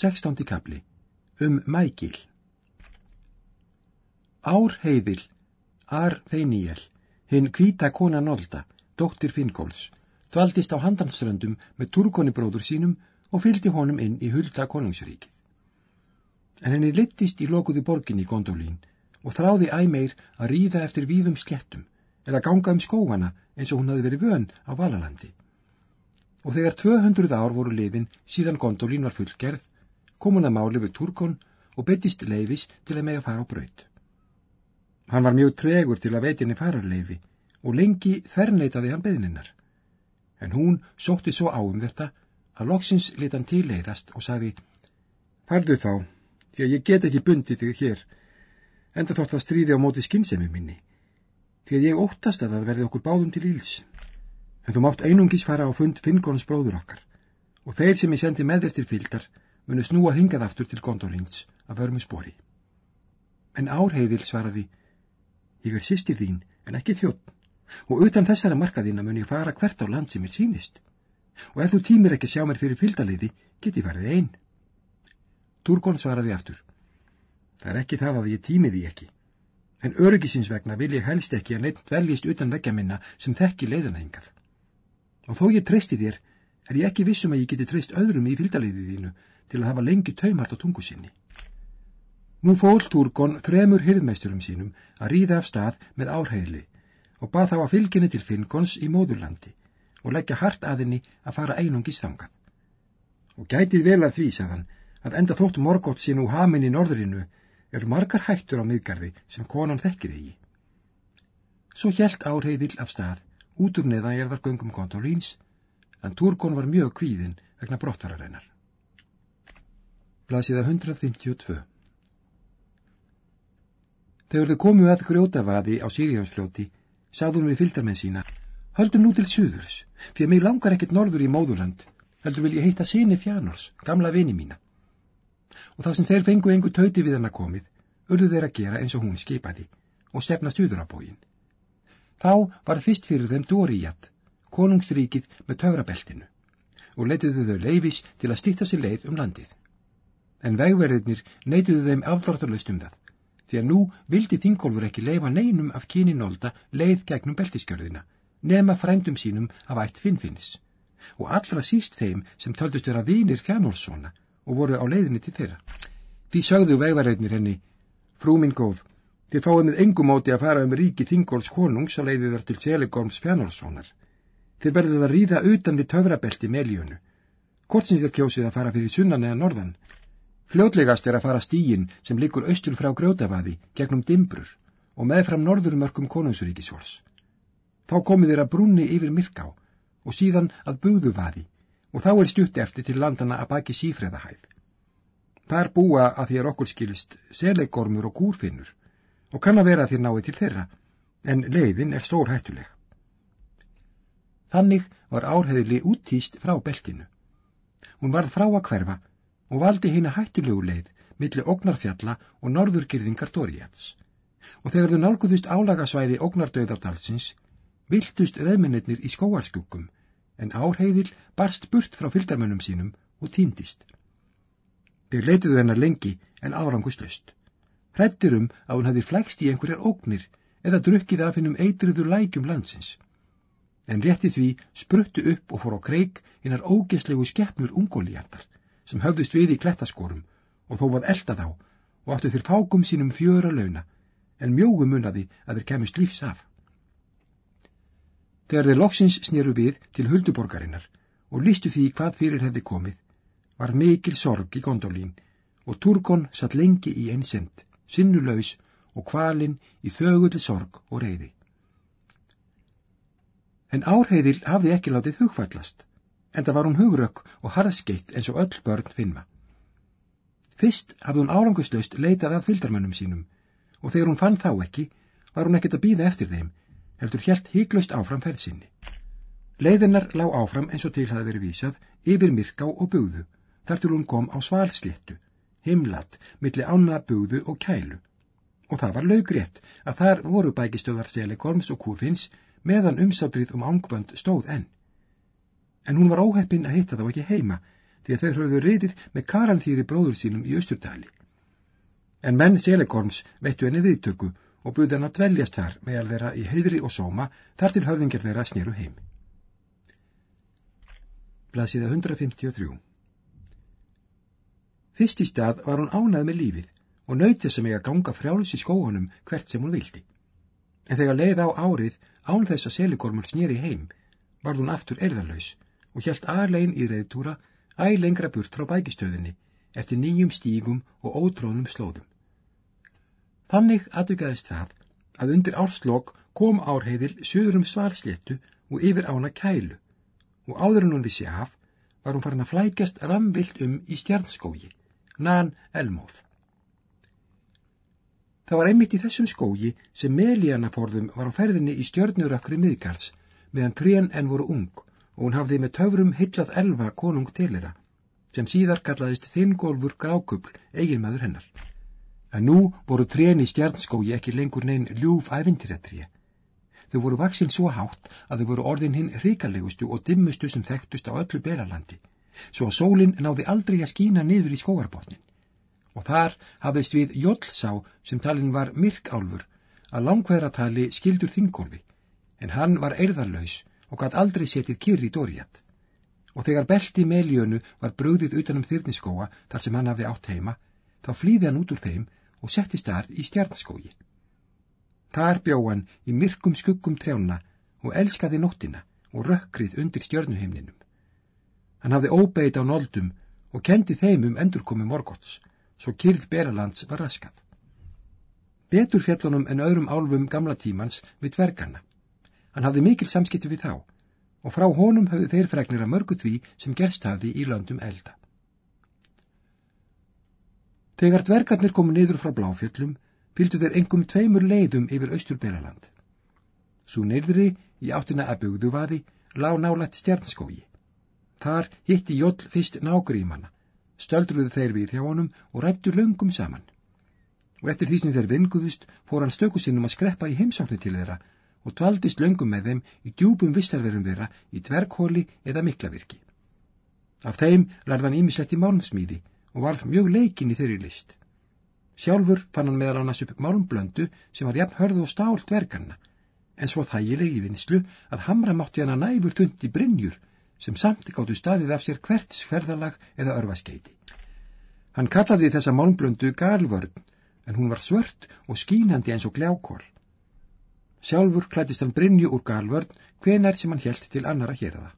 Sextándi kapli Um Mægil Ár heiðil, Ar Þeiníel, hinn kvíta kona Nolda, dóttir Finngóls, þvaldist á handansröndum með turkonibróður sínum og fylgdi honum inn í hulda konungsríkið. En henni littist í lokuðu borgin í Gondolín og þráði æmeir að ríða eftir víðum slettum eða ganga um skóana eins og hún hafi verið vön á Valalandi. Og þegar 200 ár voru liðin síðan Gondolín var fullgerð, kom hún að máli við Turkon og betist leifis til að mega fara á braut. Hann var mjög tregur til að veitinni fararleifi og lengi þerneitaði hann beðninnar. En hún sótti svo á um þetta að loksins lit hann tilleiðast og sagði Farðu þá, því að ég get ekki bundið þig hér, enda þótt að stríði á móti skinnsemi minni, því að ég óttast að það verði okkur báðum til íls. En þú mátt einungis fara á fund Finngóns bróður okkar, og þeir sem ég sendi með þér til fylgdar munu snúa hingað aftur til Gondolins af vörmu spori. En Árheiðil svaraði, ég er sýstir þín en ekki þjótt og utan þessara markaðina mun ég fara hvert á land sem er sínist og ef þú tímir ekki sjá mér fyrir fylgdaliði get ég farið einn. Turgon svaraði aftur, það er ekki það að ég tími því ekki, en öryggisins vegna vil ég helst ekki að neitt veljist utan vekja minna sem þekki leiðana hingað. Og þó ég treysti þér, er ég ekki vissum að ég geti treyst öðrum í fylgdaliðið þínu til að hafa lengi taumart á tungu sinni. Nú fól Turgon þremur hirðmeisturum sínum að ríða af stað með árheili og bað þá að fylginni til Finngons í móðurlandi og leggja hart að henni að fara einungis þangað. Og gætið vel að því, sagðan, að enda þótt morgótt sín úr hamin í norðrinu er margar hættur á miðgarði sem konan þekkir eigi. Svo hjælt árheidil af stað út úr neða erðar göngum kontoríns, en Turgon var mjög kvíðin vegna brottfararennar. Blasiða 152 Þegar þau komu að grjótavaði á Sýrjánsfljóti, sagðum við fylgdarmenn sína, höldum nú til suðurs, því að mig langar ekkert norður í móðurland, heldur vil ég heita síni fjánors, gamla vini mína. Og það sem þeir fengu engu tauti við hana komið, urðu þeir að gera eins og hún skipaði og stefna suður á bógin. Þá var fyrst fyrir þeim Dóriat, konungsríkið með töfrabeltinu, og leitiðu þau leifis til að stýtta sér leið um landið en vegverðirnir neituðu þeim afþortarlaust um það, því að nú vildi Þingólfur ekki leifa neinum af kyni nólda leið gegnum beltiskjörðina, nema frændum sínum af ætt finnfinnis, og allra síst þeim sem töldust vera vinir fjánólssona og voru á leiðinni til þeirra. Því sögðu vegverðirnir henni, frú minn góð, þið fáið með engum áti að fara um ríki Þingóls konungs að leiði þar til Selegorms fjánólssonar. Þið verðið að ríða utan við töfrabelti meljönu, hvort sem þér kjósið að fara fyrir sunnan eða norðan, Fljótlegast er að fara stígin sem likur austur frá grjótavaði gegnum dimbrur og meðfram norðurmörkum konungsuríkisvors. Þá komið þeirra brunni yfir myrká og síðan að bugðuvaði og þá er stutti eftir til landana að baki sífreðahæð. Þar búa að því er okkur skilist selegormur og gúrfinnur og kann að vera að þér náði til þeirra, en leiðin er stór hættuleg. Þannig var árheðli úttýst frá beltinu. Hún varð frá að hverfa og valdi hérna hættulegu leið milli ógnarfjalla og norðurgirðingar Dóriats. Og þegar þau nálguðust álagasvæði ógnardauðardalsins, viltust reðmennir í skóarskjúkum, en árheiðil barst burt frá fylgdarmönnum sínum og týndist. Þeir leituðu hennar lengi en árangustlöst. Hrættir um að hún hefði flækst í einhverjar ógnir eða drukkið af hennum eitruður lækjum landsins. En rétti því spruttu upp og fór á kreik hinnar ógeslegu skeppnur ungóliandar sem höfðust við í klettaskorum og þó var elda þá og áttu þér fákum sínum fjöra launa en mjógu munnaði að þeir kemist lífs af. Þegar þeir loksins snýru við til hulduborgarinnar og listu því hvað fyrir hefði komið, var mikil sorg í gondolín og Turgon satt lengi í einsend, sinnulaus og kvalinn í þögulli sorg og reyði. En árheiðil hafði ekki látið hugfallast en það var hún hugrökk og harðskeitt eins og öll börn finna. Fyrst hafði hún árangustlaust leitað að fyldarmönnum sínum og þegar hún fann þá ekki, var hún ekkert að býða eftir þeim, heldur helt híklaust áfram ferðsynni. Leiðinnar lág áfram eins og til hafi verið vísað yfir myrká og bugðu, þar til hún kom á svalsléttu, himlat, milli ána bugðu og kælu. Og það var laugrétt að þar voru bækistöðar selikorms og kúrfinns meðan umsátrið um ángbönd stóð enn en hún var óheppin að hitta þá ekki heima, því að þeir höfðu reyðir með karalþýri bróður sínum í Östurdali. En menn Selekorms veittu henni viðtöku og buði hann að dveljast þar meðal þeirra í heiðri og sóma þar til höfðingar þeirra snýru heim. Blasiða 153 Fyrst í stað var hún ánað með lífið og nöytið sem eiga ganga frjáls í skóhunum hvert sem hún vildi. En þegar leið á árið án þess að selikormur snýri heim varð hún aftur erðarlaus og hjælt aðlegin í reyðtúra æg lengra burt frá bækistöðinni eftir nýjum stígum og ótrónum slóðum. Þannig aðdugaðist það að undir árslokk kom árheiðil söður um svarsléttu og yfir ána kælu og áður en hún vissi af var hún farin að flækjast ramvilt um í stjarnskógi, nan elmóð. Það var einmitt í þessum skógi sem Melíanaforðum var á ferðinni í stjörnurökkri miðgarðs meðan trén enn voru ung og hún hafði með töfrum hillað elva konung tilera sem síðar kallaðist Þingólfur Grákubl, eiginmaður hennar en nú voru trén í stjarnskói ekki lengur neinn ljúf æfintirættrið. Þau voru vaksinn svo hátt að þau voru orðin hinn ríkalegustu og dimmustu sem þekktust á öllu belalandi, svo að sólinn náði aldrei að skína niður í skóarbotnin. Og þar hafðist við Jóllsá sem talinn var myrkálfur að langveðratali skildur þingolfi, en hann var erðarlaus og gætt aldrei setið kyrri í dóriat. Og þegar belti meljönu var bröðið utanum þyrniskóa þar sem hann hafði átt heima, þá flýði hann út úr þeim og settist þar í stjarnaskógi. Þar bjóðan í myrkum skuggum trjána og elskaði nóttina og rökkrið undir stjörnuhimninum. Hann hafði óbeit á noldum og kendi þeim um endurkomi morgots, svo kyrð Beralands var raskað. Betur fjallunum en öðrum álfum gamla tímans við dvergarna. Hann hafði mikil samskipti við þá og frá honum hafði þeir fregnir að mörgu því sem gerst hafði í löndum elda. Þegar dvergarnir komu niður frá bláfjöllum, fylgdu þeir engum tveimur leiðum yfir Östurberaland. Svo neyðri í áttina að bugðu vaði, lág nálætt stjarnskógi. Þar hitti Jóll fyrst nágrímanna, stöldruðu þeir við hjá honum og rættu löngum saman. Og eftir því sem þeir vinguðust, fór hann stöku sinnum að skreppa í heimsáknu til þeirra og tvaldist löngum með þeim í djúbum vissarverum þeirra í dverghóli eða miklavirki. Af þeim lærðan ímislegt í málmsmíði og varð mjög leikinn í þeirri list. Sjálfur fann hann meðal annars upp málmblöndu sem var jafn hörð og stált dverganna, en svo þægileg í vinslu að hamra mátti hann að næfur tundi brinnjur sem samt gáttu staðið af sér hvert sferðalag eða örvaskeiti. Hann kallaði þessa málmblöndu galvörn, en hún var svört og skínandi eins og gljákól. Sjálfur klættist hann brinnju úr galvörn hvenar sem hann helt til annara hér aða.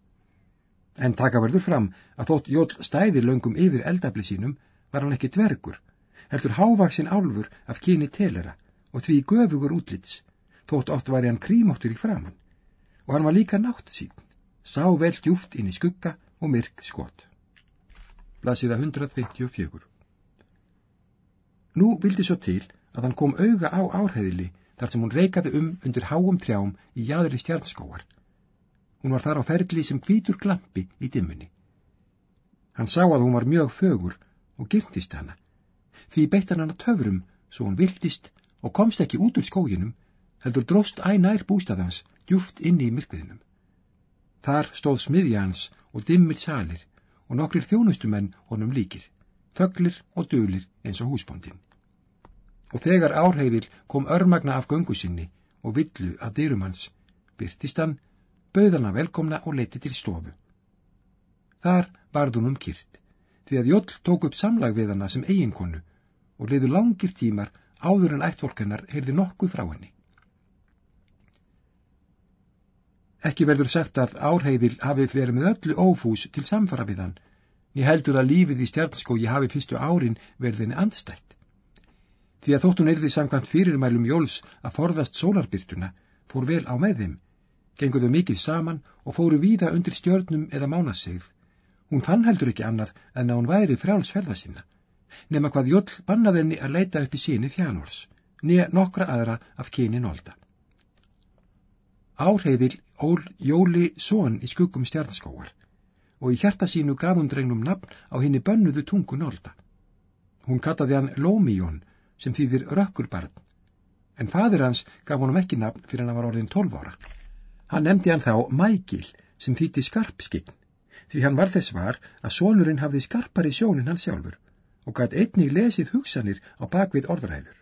En taka verður fram að þótt Jóll stæði löngum yfir eldabli sínum var hann ekki dvergur, heldur hávaksinn álfur af kyni telera og því göfugur útlits, þótt oft var hann krímóttur í framann, og hann var líka nátt sín, sá vel djúft inn í skugga og myrk skot. Blasiða 154 Nú vildi svo til að hann kom auga á árheðili þar sem hún reikaði um undir háum trjám í jæðri stjarnskóar Hún var þar á ferli sem hvítur glampi í dimmunni. Hann sá að hún var mjög fögur og gyrtist hana. Því beitt hann hana töfrum svo hún viltist og komst ekki út úr skóginum, heldur dróst ænær bústaðans djúft inni í myrkviðinum. Þar stóð smiðja hans og dimmir salir og nokkrir þjónustumenn honum líkir, þöglir og dölir eins og húsbóndin. Og þegar árheiðil kom örmagna af göngu sinni og villu að dyrum hans, byrtist hann bauð hana velkomna og leti til stofu. Þar hún um kýrt, því að Jóll tók upp samlag við hana sem eiginkonu og leiðu langir tímar áður en ættfólkennar heyrði nokkuð frá henni. Ekki verður sagt að árheiðil hafi verið með öllu ófús til samfara við hann, ný heldur að lífið í stjarnskógi hafi fyrstu árin verið henni andstætt. Því að þóttun erði samkvæmt fyrirmælum Jóls að forðast sólarbyrtuna, fór vel á með þeim, genguðu mikið saman og fóru víða undir stjörnum eða mánasegð. Hún fann heldur ekki annað en að hún væri frjálsferða sinna, nema hvað Jóll bannaði henni að leita upp í síni þjánors, nýja nokkra aðra af kyni nólda. Áhreyðil ól Jóli són í skuggum stjarnskóar og í hjarta sínu gaf hún drengnum nafn á henni bönnuðu tungu nólda. Hún kattaði hann Lómíón sem þýðir rökkurbarn, en fadir hans gaf honum ekki nafn fyrir hann var orðin tólv ára. Hann nefndi hann þá Mægil sem þýtti skarpskign, því hann var þess var að sonurinn hafði skarpari sjónin hann sjálfur og gætt einnig lesið hugsanir á bakvið orðræður.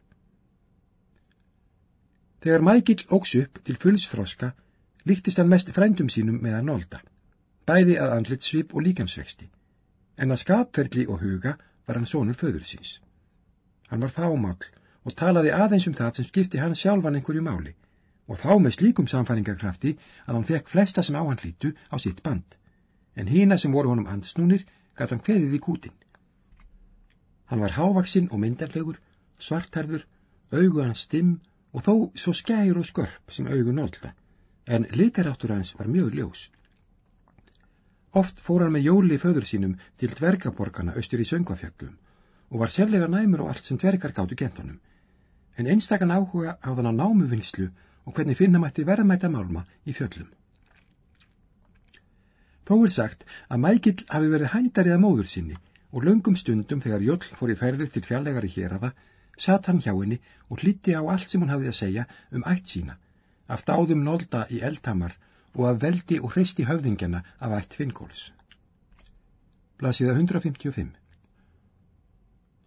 Þegar Mækill óks upp til fullsfroska líktist hann mest frændum sínum með að nólda, bæði að andlit svip og líkamsvexti, en að skapferli og huga var hann sonur föður síns. Hann var fámál og talaði aðeins um það sem skipti hann sjálfan einhverju máli og þá með slíkum samfæringarkrafti að hann fekk flesta sem á hann hlítu á sitt band, en hína sem voru honum ansnúnir gæt hann hveðið í kútin. Hann var hávaksinn og myndarlegur, svartarður, augu hans stimm og þó svo skær og skörp sem augu nólda, en litaráttur hans var mjög ljós. Oft fór hann með jóli föður sínum til dvergaborgarna austur í söngvafjöglum og var sérlega næmur á allt sem dvergar gáttu gentunum, en einstakann áhuga á þann á námuvinnslu og hvernig finna mætti verðmæta málma í fjöllum. Þó er sagt að Mækill hafi verið hændarið að móður sinni og löngum stundum þegar Jóll fór í ferðir til fjallegari hér aða, satt hann hjá henni og hlíti á allt sem hún hafið að segja um ætt sína, af dáðum nólda í eldhamar og af veldi og hristi höfðingjana af ætt Finngóls. Blasiða 155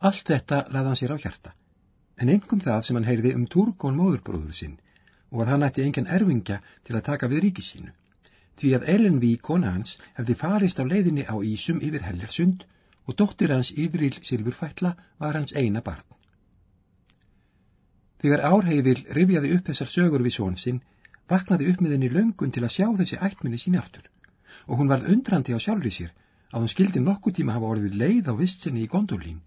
Allt þetta laði hann sér á hjarta, en engum það sem hann heyrði um Turgon móðurbróður sinn og að hann ætti engan erfingja til að taka við ríki sínu, því að Elenvi, kona hans, hefði farist á leiðinni á Ísum yfir Heljarsund og dóttir hans Yðril Silfurfætla var hans eina barn. Þegar Árheifil rifjaði upp þessar sögur við són sinn, vaknaði upp með henni löngun til að sjá þessi ættminni sín aftur. Og hún varð undrandi á sjálfri sér að hún skildi nokkuð tíma hafa orðið leið á vistsenni í gondolín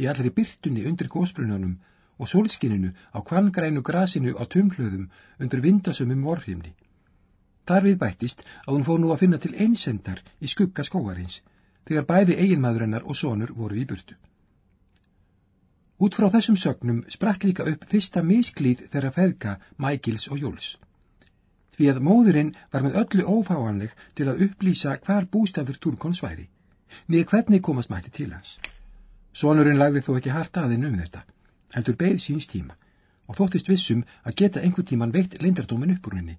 í allri byrtunni undir gósbrunanum og sólskininu á kvangrænu grasinu á tumhlöðum undir vindasumum vorhimni. Þar við bættist að hún fóð nú að finna til einsendar í skugga skóarins, þegar bæði eiginmaðurinnar og sonur voru í burtu. Út frá þessum sögnum spratt líka upp fyrsta misklíð þeirra feðka Mækils og Jóls. Því að móðurinn var með öllu ófáanleg til að upplýsa hvar bústafur Turkons væri, niður hvernig komast mætti til hans. Sonurinn lagði þó ekki harta aðinn um þetta heldur beigð síns tíma og þóttist vissum að geta einhver tíman veitt leindardómin upp úr henni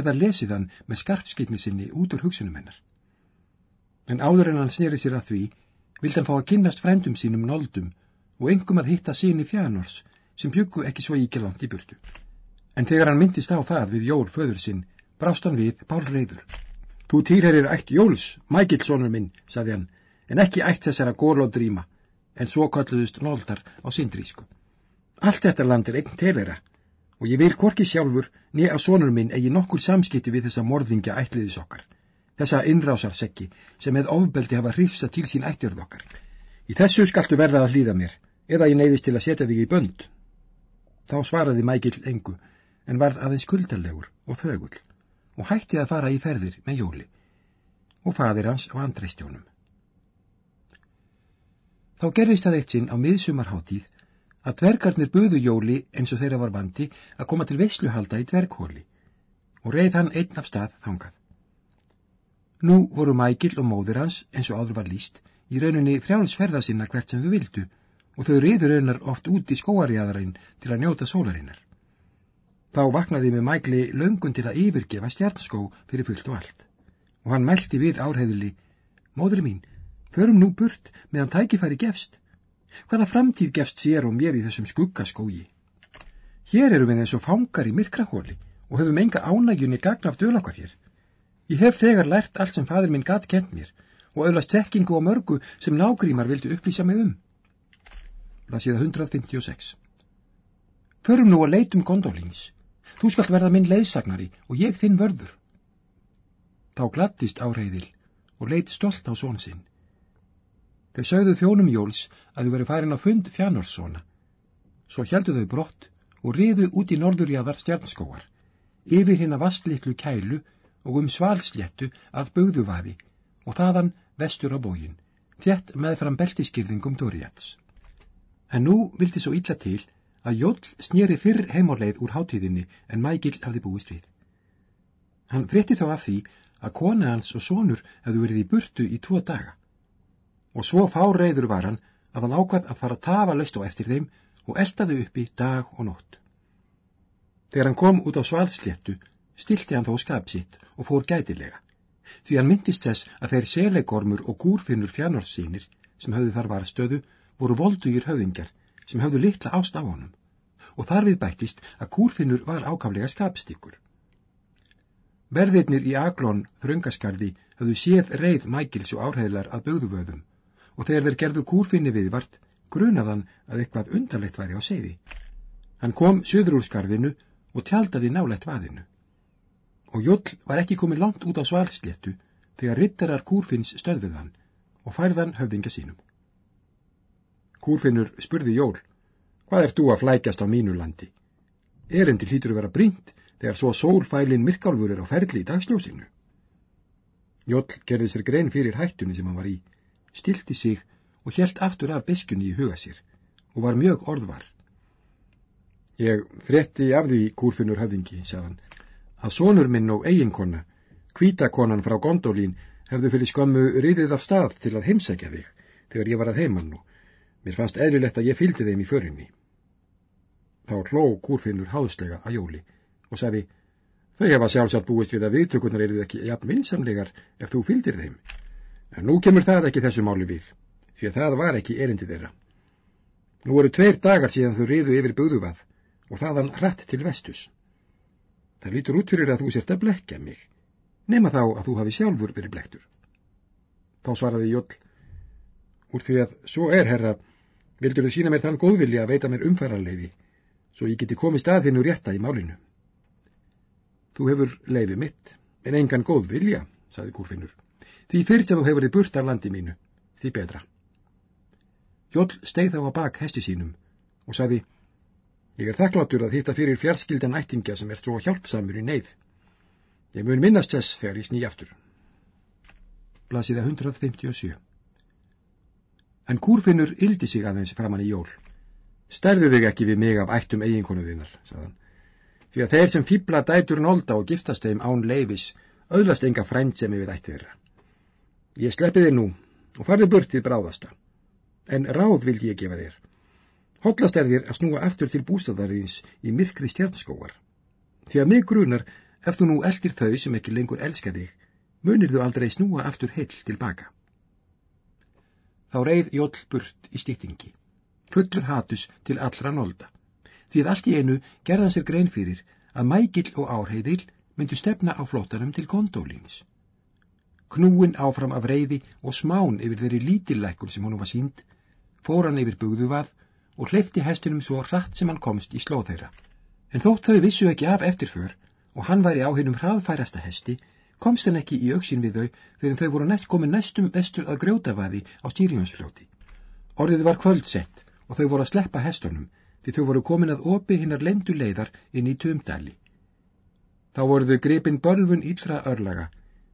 eða lesið hann með skarpskipni sinni út úr hugsunum hennar. En áður en hann sneri sér að því, vild hann fá að kynnast frendum sínum noldum og engum að hitta síni fjánors sem byggu ekki svo íkjalant í burtu. En þegar hann myndist á það við Jól föður sinn, brást hann við Pál Reyður. Þú týrherir ætt Jóls, Mækilsónur minn, saði hann, en ekki ætt þessara górlóðdrýma, en svo kalluðust nóldar á sindrísku. Allt þetta land er einn telera og ég vil korki sjálfur niður að sonur minn eigi nokkur samskipti við þessa morðingja ætliðis okkar, þessa innrásarsekki sem með ofbeldi hafa hrifsa til sín ættjörð okkar. Í þessu skaltu verða að hlýða mér, eða ég neyðist til að setja þig í bönd. Þá svaraði Mækill engu, en varð aðeins skuldalegur og þögull og hætti að fara í ferðir með jóli og fadir hans á andreistjónum. Þá gerðist það eitt sinn á miðsumarháttíð að dvergarnir buðu Jóli eins og þeirra var vandi að koma til veisluhalda í dverghóli og reið hann einn af stað þangað. Nú voru Mækil og móðir hans, eins og áður var líst, í rauninni frjálsferða sinna hvert sem þau vildu og þau riður raunar oft út í skóarjæðarinn til að njóta sólarinnar. Þá vaknaði með Mækli löngun til að yfirgefa stjarnskó fyrir fullt og allt og hann mælti við árheðili, móður mín, förum nú burt meðan tækifæri gefst Hvaða framtíð gefst sér og mér í þessum skuggaskógi? Hér eru við eins og fangar í myrkrahóli og höfum enga ánægjunni gagna af dölakar hér. Ég hef þegar lært allt sem fadur minn gatt kent mér og auðvast tekkingu og mörgu sem nágrímar vildu upplýsa mig um. Blasiða 156 Förum nú að leitum gondolins. Þú skalt verða minn leiðsagnari og ég þinn vörður. Þá glattist áreiðil og leit stolt á són sinn. Þeir sögðu þjónum Jóls að þau verið farin að fund fjánórssona. Svo heldu þau brott og riðu út í norðurjaðar stjarnskóar, yfir hinn að vastliklu kælu og um svalsléttu að bögðuvafi og þaðan vestur á bógin, þjætt meðfram beltiskirðingum Dóriats. En nú vildi svo illa til að Jól snýri fyrr heimorleið úr hátíðinni en Mægil hafði búist við. Hann frétti þá af því að kona hans og sonur hefðu verið í burtu í tvo daga og svo fárreiður var hann að hann ákvað að fara að tafa löst á eftir þeim og eldaði uppi dag og nótt. Þegar hann kom út á svalsléttu, stilti hann þó skap sitt og fór gætilega, því hann myndist þess að þeir selegormur og gúrfinnur fjárnorsýnir sem höfðu þar varstöðu voru voldugir höfðingjar sem höfðu litla ást á honum og þar við bættist að gúrfinnur var ákaflega skapstíkur. Verðirnir í Aglón þröngaskarði höfðu séð reið mækils og árheðlar að bögðuvöðum og þegar þeir gerðu gúrfinni viðvart grunaðan að eitthvað undarlegt væri á seiði. Hann kom söður úr skarðinu og tjaldaði nálætt vaðinu og Jóll var ekki komið langt út á svalsléttu þegar rittarar Kúrfinns stöðfið hann og færðan höfðinga sínum. Kúrfinnur spurði Jól, hvað ert þú að flækjast á mínu landi? Erendi hlýtur að vera brínt þegar svo sólfælin myrkálfur er á ferli í dagsljósinu. Jóll gerði sér grein fyrir hættunni sem hann var í, stilti sig og helt aftur af beskunni í huga sér og var mjög orðvar. Ég fretti af því, Kúrfinnur höfðingi, sagðan, að sonur minn og eiginkonna, kvítakonan frá Gondolín, hefðu fyrir skömmu riðið af stað til að heimsækja þig þegar ég var að heimann og mér fannst eðlilegt að ég fylgdi þeim í förinni. Þá hló kúrfinnur háðslega að jóli og sagði, þau hefa sjálfsagt búist við að viðtökunar eruð ekki jafn vinsamlegar ef þú fylgdir þeim. En nú kemur það ekki þessu máli við, því að það var ekki erindi þeirra. Nú eru tveir dagar síðan þau riðu yfir búðuvað og þaðan hratt til vestus. Það lítur út fyrir að þú sért að blekja mig, nema þá að þú hafi sjálfur verið blektur. Þá svaraði Jóll, úr því að svo er, herra, vildur þú sína mér þann góðvilja að veita mér umfærarleiði, svo ég geti komið staðinu rétta í málinu. Þú hefur leiði mitt, en engan góðvilja, saði Kúrfinnur, því fyrst að þú hefur þið burt af landi mínu, því betra. Jóll steið þá að bak hesti sínum og saði, Ég er þakkláttur að hitta fyrir fjarskildan ættingja sem er svo hjálpsamur í neyð. Ég mun minnast þess þegar ég sný aftur. Blasiða 157 En kúrfinnur yldi sig aðeins framann í jól. Stærðu þig ekki við mig af ættum eiginkonu þinnar, sagðan. Því að þeir sem fýbla dætur nólda og giftast þeim án leifis, auðlast enga frænt sem við ætti þeirra. Ég sleppi þið nú og farði burtið bráðasta. En ráð vildi ég gefa þér. Hollast er þér að snúa eftir til bústaðarins í myrkri stjarnskóar. Því að mig grunar, ef þú nú eldir þau sem ekki lengur elska þig, munir þú aldrei snúa eftir heill tilbaka. Þá reið Jóll burt í stýttingi, fullur hatus til allra nólda, því að allt í einu gerða sér grein fyrir að mægill og árheiðil myndu stefna á flótanum til kondólins. Knúin áfram af reyði og smán yfir þeirri lítillækul sem honum var sínd, fór hann yfir bugðuvað og hleyfti hestinum svo hratt sem hann komst í slóð þeirra. En þótt þau vissu ekki af eftirför og hann væri á hennum hraðfærasta hesti, komst hann ekki í auksin við þau fyrir þau voru næst komið næstum vestur að grjótavaði á stýringansfljóti. Orðið var kvöldsett og þau voru að sleppa hestunum því þau voru komin að opi hinnar lendu leiðar inn í tumdali. Þá voru þau grepin bölfun íllra örlaga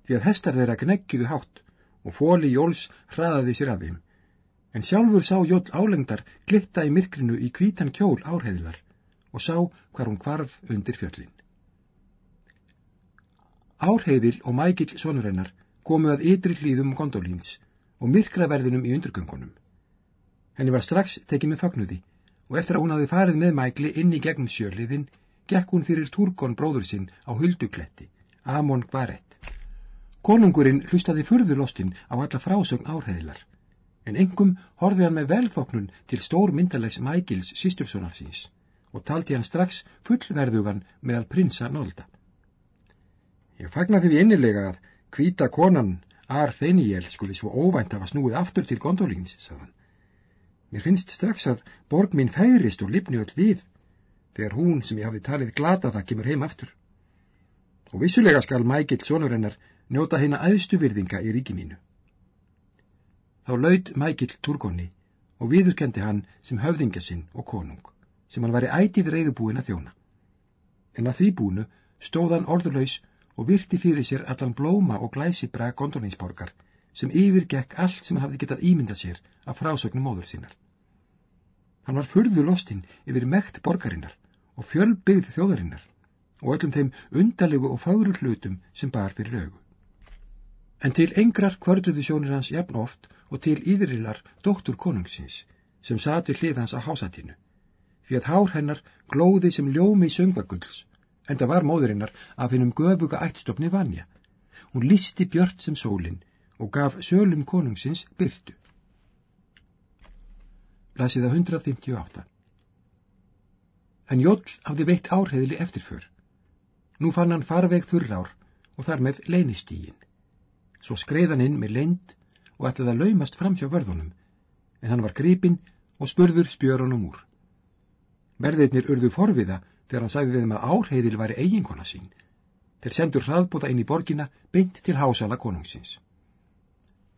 því að hestar þeirra gneggiðu hátt og fóli jóls hraðaði sér að þeim en sjálfur sá Jóll álengdar glitta í myrkrinu í kvítan kjól árheðilar og sá hvar hún kvarf undir fjöllin. Árheðil og mægill sonurennar komu að ytri hlýðum gondolíns og myrkraverðinum í undurgöngunum. Henni var strax tekið með fagnuði og eftir að hún hafi farið með mægli inn í gegnum sjörliðin, gekk hún fyrir Turgon bróður sinn á huldukletti, Amon Gvarett. Konungurinn hlustaði furðulostinn á alla frásögn árheðilar en engum horfið hann með velþoknun til stór myndalegs Mægils sístursonafsins og taldi hann strax fullverðugan meðal prinsa nólda. Ég fagnar því innilega að hvita konan Ar Feniel skuli svo óvænt hafa snúið aftur til gondolins, sagðan. Mér finnst strax að borg minn fæðrist og lifni öll við, þegar hún sem ég hafði talið glata það kemur heim aftur. Og vissulega skal Mægil sonurennar njóta heina aðstu virðinga í ríki mínu. Þá laud Mækill Turgonni og viðurkendi hann sem höfðingja sinn og konung, sem hann væri ætið reyðubúin að þjóna. En að því búinu stóð hann orðurlaus og virti fyrir sér allan blóma og glæsi braga gondolinsborgar sem yfirgekk allt sem hann hafði getað ímyndað sér af frásögnum móður sínar. Hann var furðu lostinn yfir mekt borgarinnar og fjölbyggð þjóðarinnar og öllum þeim undalegu og fáru hlutum sem bar fyrir augu. En til engrar kvörduðu sjónir hans jafn oft og til yðrilar dóttur konungsins sem sati hlið hans á hásatinu, því að hár hennar glóði sem ljómi í söngvagulls, en það var móðurinnar af hennum göfuga ættstofni vanja, Hún listi björt sem sólinn og gaf sölum konungsins byrtu. Blasiða 158 En Jóll hafði veitt árheðili eftirför. Nú fann hann farveg þurrár og þar með leinistígin. Svo skreiðan inn með leind og ætlaði að laumast fram hjá vörðunum, en hann var gripinn og spurður spjörunum úr. Verðirnir urðu forviða þegar hann sagði þeim að árheðil væri eiginkona sín. Þeir sendur hraðbóða inn í borgina beint til hásala konungsins.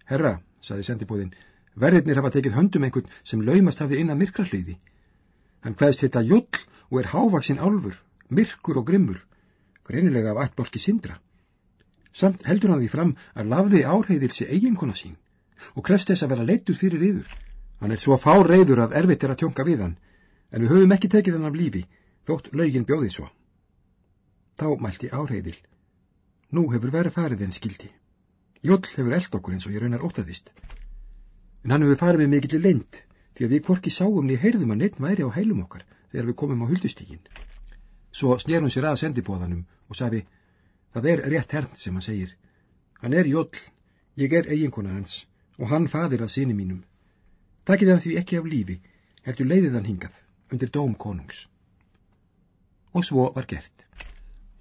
Herra, saði sendibóðin, verðirnir hafa tekið höndum einhvern sem laumast hafði inn að myrkrallíði. Hann hvaðst þetta jull og er hávaksinn álfur, myrkur og grimmur, greinilega af ættbolki sindra. Samt heldur hann því fram að lafði árheðil sé eiginkona sín og krefst þess að vera leittur fyrir yður. Hann er svo fá reyður að erfitt er að tjónka við hann, en við höfum ekki tekið hann af lífi, þótt laugin bjóði svo. Þá mælti árheðil. Nú hefur verið farið en skildi. Jóll hefur eld okkur eins og ég raunar ótaðist. En hann hefur farið með mikill leint, því að við hvorki sáum niður heyrðum að neitt væri á heilum okkar þegar við komum á huldustíkin. Svo snýr hún sér að sendibóðanum og safi, það er rétt hernt sem hann segir. Hann er Jóll, ég er eiginkona hans og hann fadir að síni mínum. Takið hann því ekki af lífi, heldur leiðið hann hingað, undir dóm konungs. Og svo var gert.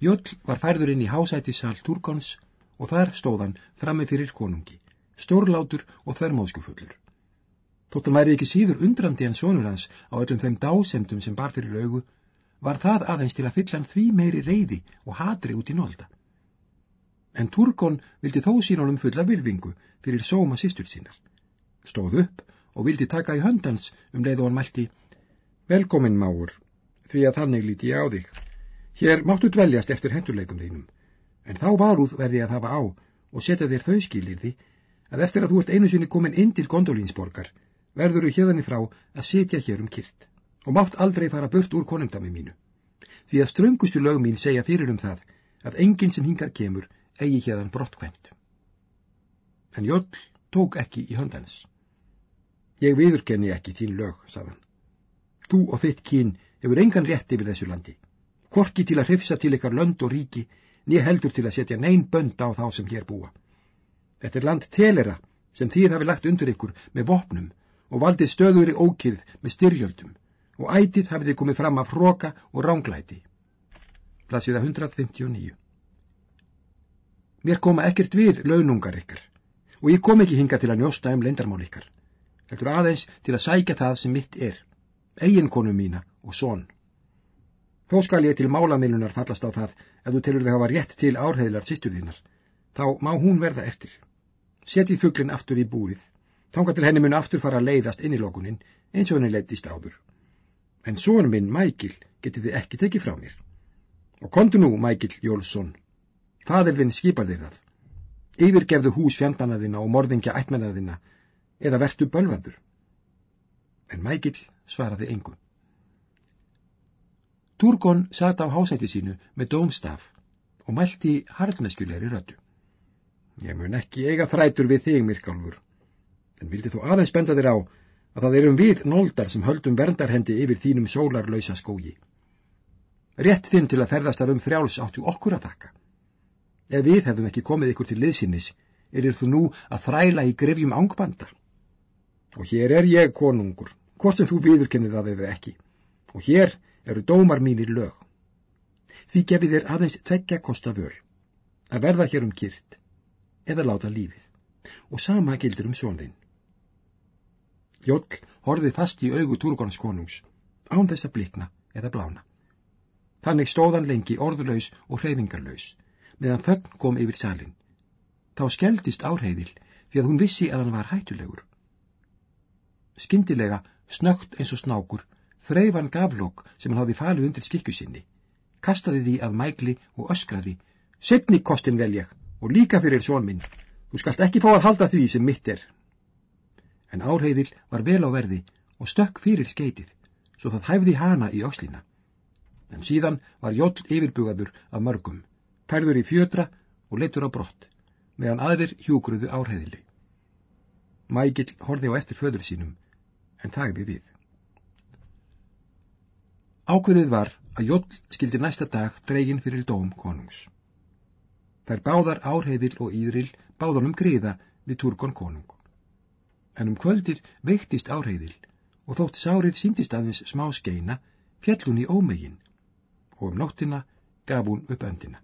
Jóll var færður inn í hásætissal Turkons og þar stóðan frammi fyrir konungi, stórlátur og þvermóðskufullur. Þóttum væri ekki síður undrandi en sonur hans á öllum þeim dásemdum sem bar fyrir augu, var það aðeins til að fylla hann því meiri reyði og hatri út í nólda. En Turgon vildi þó sín honum fulla virðingu fyrir sóma sýstur sínar. Stóð upp og vildi taka í höndans um leið og hann mælti Velkomin máur, því að þannig líti ég á þig. Hér máttu dveljast eftir hendurleikum þínum en þá varúð verði að hafa á og setja þér þau skilir því að eftir að þú ert einu sinni komin inn til Gondolínsborgar verður þú hérðan í frá að sitja hér um kyrt og mátt aldrei fara burt úr konungdami mínu því að ströngustu lög mín segja fyrir um það að enginn sem hingar kemur eigi hérðan brottkvæmt. En Jóll tók ekki í höndans. Ég viðurkenni ekki þín lög, sagðan. Þú og þitt kín hefur engan rétt yfir þessu landi. Korki til að hrifsa til ykkar lönd og ríki nýja heldur til að setja neyn bönd á þá sem hér búa. Þetta er land telera sem þýr hafi lagt undir ykkur með vopnum og valdið stöður í ókýrð með styrjöldum og ætið hafið þið komið fram af hróka og ránglæti. Plasiða 159 Mér koma ekkert við launungar ykkar og ég kom ekki hinga til að njósta um lendarmál ykkar. Þetta er aðeins til að sækja það sem mitt er, eiginkonu mína og són. Þó skal ég til málamilunar fallast á það ef þú telur þig hafa rétt til árheðlar sýstur þínar. Þá má hún verða eftir. Setið fugglinn aftur í búrið. Þángar til henni mun aftur fara að leiðast inn í lokunin eins og henni leittist áður. En són minn, Mækil, getið þið ekki tekið frá mér. Og kontu nú, Mækil Jólsson. Faðilvinn skipar þér það. Yfirgefðu hús fjandmannaðina og morðingja ættmennaðina eða vertu bölvaður. En Mækil svaraði engum. Turgon sat á hásæti sínu með dómstaf og mælti harðmeskjulegri rödu. Ég mun ekki eiga þrætur við þig, Mirkálfur, en vildi þú aðeins benda þér á að það erum við nóldar sem höldum verndarhendi yfir þínum sólarlausa skógi. Rétt þinn til að ferðast þar um frjáls áttu okkur að þakka. Ef við hefðum ekki komið ykkur til liðsinnis, er þú nú að þræla í grefjum ángbanda. Og hér er ég konungur, hvort sem þú viðurkennið það eða ekki. Og hér eru dómar mínir lög. Því gefið þér aðeins tveggja kosta völ, að verða hér um kýrt eða láta lífið, og sama gildur um sjónðinn. Jóll horfið fast í augu Túrgóns konungs, án þess að blikna eða blána. Þannig stóðan lengi orðlaus og hreyfingarlaus, meðan þögn kom yfir salin. Þá skeldist árheiðil því að hún vissi að hann var hættulegur. Skyndilega, snögt eins og snákur, þreif hann gaflokk sem hann hafði falið undir skikku sinni, kastaði því að mægli og öskraði, setni kostin vel ég og líka fyrir són minn, þú skalt ekki fá að halda því sem mitt er. En árheiðil var vel á verði og stökk fyrir skeitið, svo það hæfði hana í öslina. En síðan var jóll yfirbugaður af mörgum, pærður í fjötra og letur á brott, meðan aðrir hjúgruðu árheiðili. Mægil horfi á eftir föður sínum, en þagði við. Ákveðið var að Jóll skildi næsta dag dregin fyrir dóm konungs. Þær báðar árheifil og íðril báðunum griða við Turgon konung. En um kvöldið veiktist árheifil og þótt sárið síndist aðeins smá skeina fjall hún í ómegin og um nóttina gaf hún upp öndina.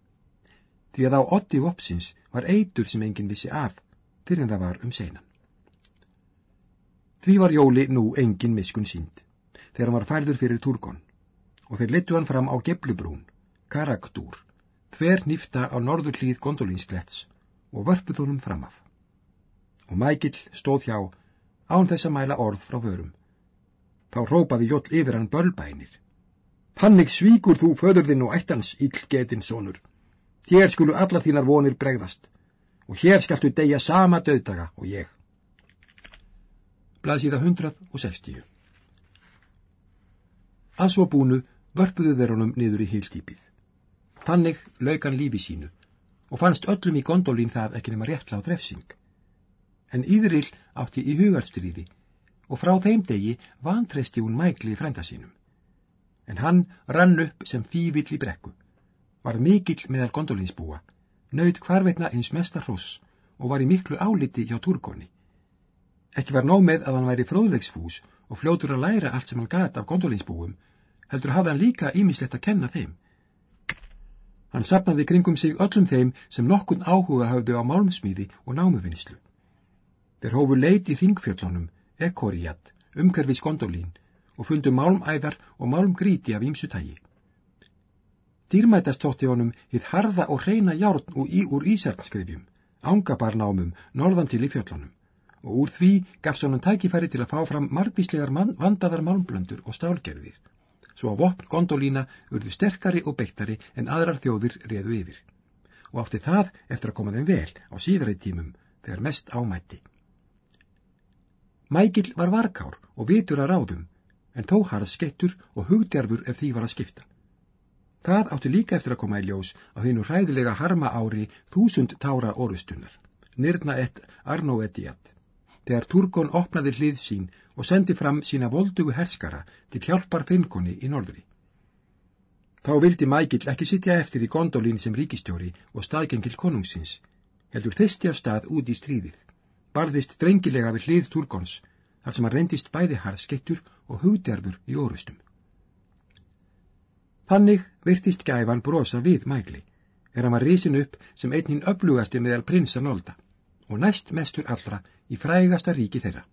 Því að á otti vopsins var eitur sem enginn vissi af fyrir en það var um seinan. Því var Jóli nú engin miskun sínd þegar hann var færður fyrir Turgon og þeir leittu hann fram á Geblubrún, Karaktúr, hver nýfta á norður hlýð gondolínskletts og vörpuð honum framaf. Og Mækill stóð hjá án þess að mæla orð frá vörum. Þá rópaði Jóll yfir hann bölbænir. Pannig svíkur þú föðurðinn og ættans illgetinn sonur. Hér skulu alla þínar vonir bregðast og hér skaltu deyja sama döðdaga og ég. Blaðsíða 160 Að svo búnu vörpuðu þeir honum niður í hildýpið. Þannig laukan lífi sínu og fannst öllum í gondolín það ekki nema réttla á drefsing. En Íðril átti í hugarstríði og frá þeim degi vantreysti hún mækli í frænda sínum. En hann rann upp sem fívill í brekku, var mikill meðal gondolínsbúa, nöyð hvarveitna eins mestar hross og var í miklu áliti hjá Turgoni. Ekki var nóg með að hann væri fróðlegsfús og fljótur að læra allt sem hann gat af gondolínsbúum heldur hafði hann líka ímislegt að kenna þeim. Hann sapnaði kringum sig öllum þeim sem nokkun áhuga hafðu á málmsmíði og námuvinnslu. Þeir hófu leit í ringfjöllunum, ekoriat, umhverfis gondolín og fundu málmæðar og málmgríti af ímsu tægi. Dýrmætast tótti honum hitt harða og reyna járn og í úr ísarnskrifjum, ángabarnámum, norðan til í fjöllunum og úr því gafst honum tækifæri til að fá fram margvíslegar vandaðar málmblöndur og stálgerðir svo að vopn gondolína urðu sterkari og beittari en aðrar þjóðir reðu yfir og átti það eftir að koma þeim vel á síðari tímum þegar mest ámætti. Mægil var varkár og vitur að ráðum en þó harð skettur og hugdjarfur ef því var að skipta. Það átti líka eftir að koma í ljós á hennu hræðilega harma ári þúsund tára orustunar, nyrna ett Arnó Ediat, þegar Turgon opnaði hlið sín og sendi fram sína voldugu herskara til hjálpar finkonni í norðri. Þá vildi Mækill ekki sitja eftir í gondolín sem ríkistjóri og staðgengil konungsins, heldur þisti af stað út í stríðið, barðist drengilega við hlið Turgons, þar sem hann reyndist bæði harðskettur og hugdjarfur í orustum. Þannig virtist gæfan brosa við Mækli, er hann var risin upp sem einnin öflugasti meðal prinsa Nolda og næst mestur allra í frægasta ríki þeirra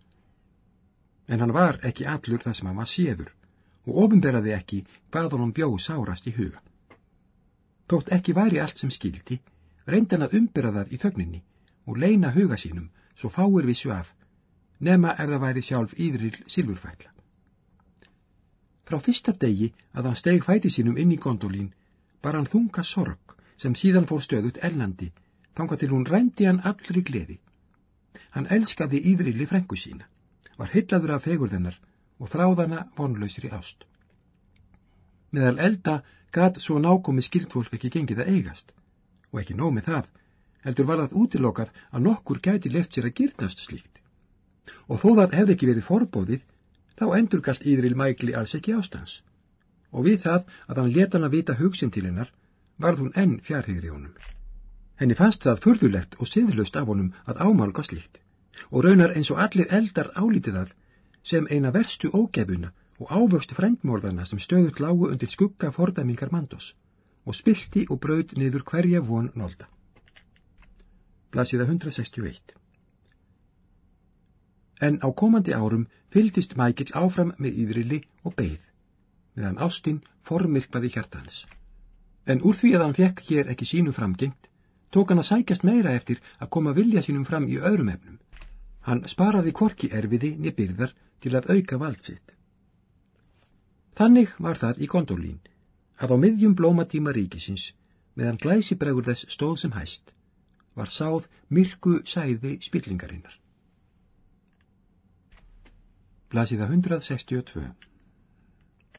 en hann var ekki allur það sem hann var séður og ofinberaði ekki hvað honum bjóð sárast í huga. Tótt ekki væri allt sem skildi, reyndi hann að umbera það í þögninni og leina huga sínum svo fáir vissu af, nema ef það væri sjálf íðril silfurfætla. Frá fyrsta degi að hann steg fæti sínum inn í gondolín bar hann þunga sorg sem síðan fór stöðut ellandi, þanga til hún rændi hann allri gleði. Hann elskaði íðrili frængu sína var hyllaður af fegurðinnar og þráðana vonlausri ást. Meðal elda gat svo nákomi skildfólk ekki gengið að eigast og ekki nóg með það, heldur var það útilokað að nokkur gæti left sér að gyrnast slíkt. Og þó það hefði ekki verið forbóðið, þá endur galt Íðril Mækli alls ekki ástans. Og við það að hann leta hann að vita hugsin til hennar, varð hún enn fjárhigri honum. Henni fannst það förðulegt og siðlust af honum að ámálga slíkt og raunar eins og allir eldar álítið það sem eina verstu ógefuna og ávöxt frendmórðana sem stöðut lágu undir skugga fordæmingar mandos og spilti og braud niður hverja von nólda. Blasiða 161 En á komandi árum fyldist Mækil áfram með íðrili og beigð, meðan Ástinn formirkvaði hjartans. En úr því að hann fekk hér ekki sínu framgengt, tók hann að sækjast meira eftir að koma vilja sínum fram í öðrum efnum Hann sparaði korki erfiði nýbyrðar til að auka vald sitt. Þannig var það í kondólín að á miðjum blómatíma ríkisins meðan glæsibregur þess stóð sem hæst var sáð myrku sæði spillingarinnar. Blasiða 162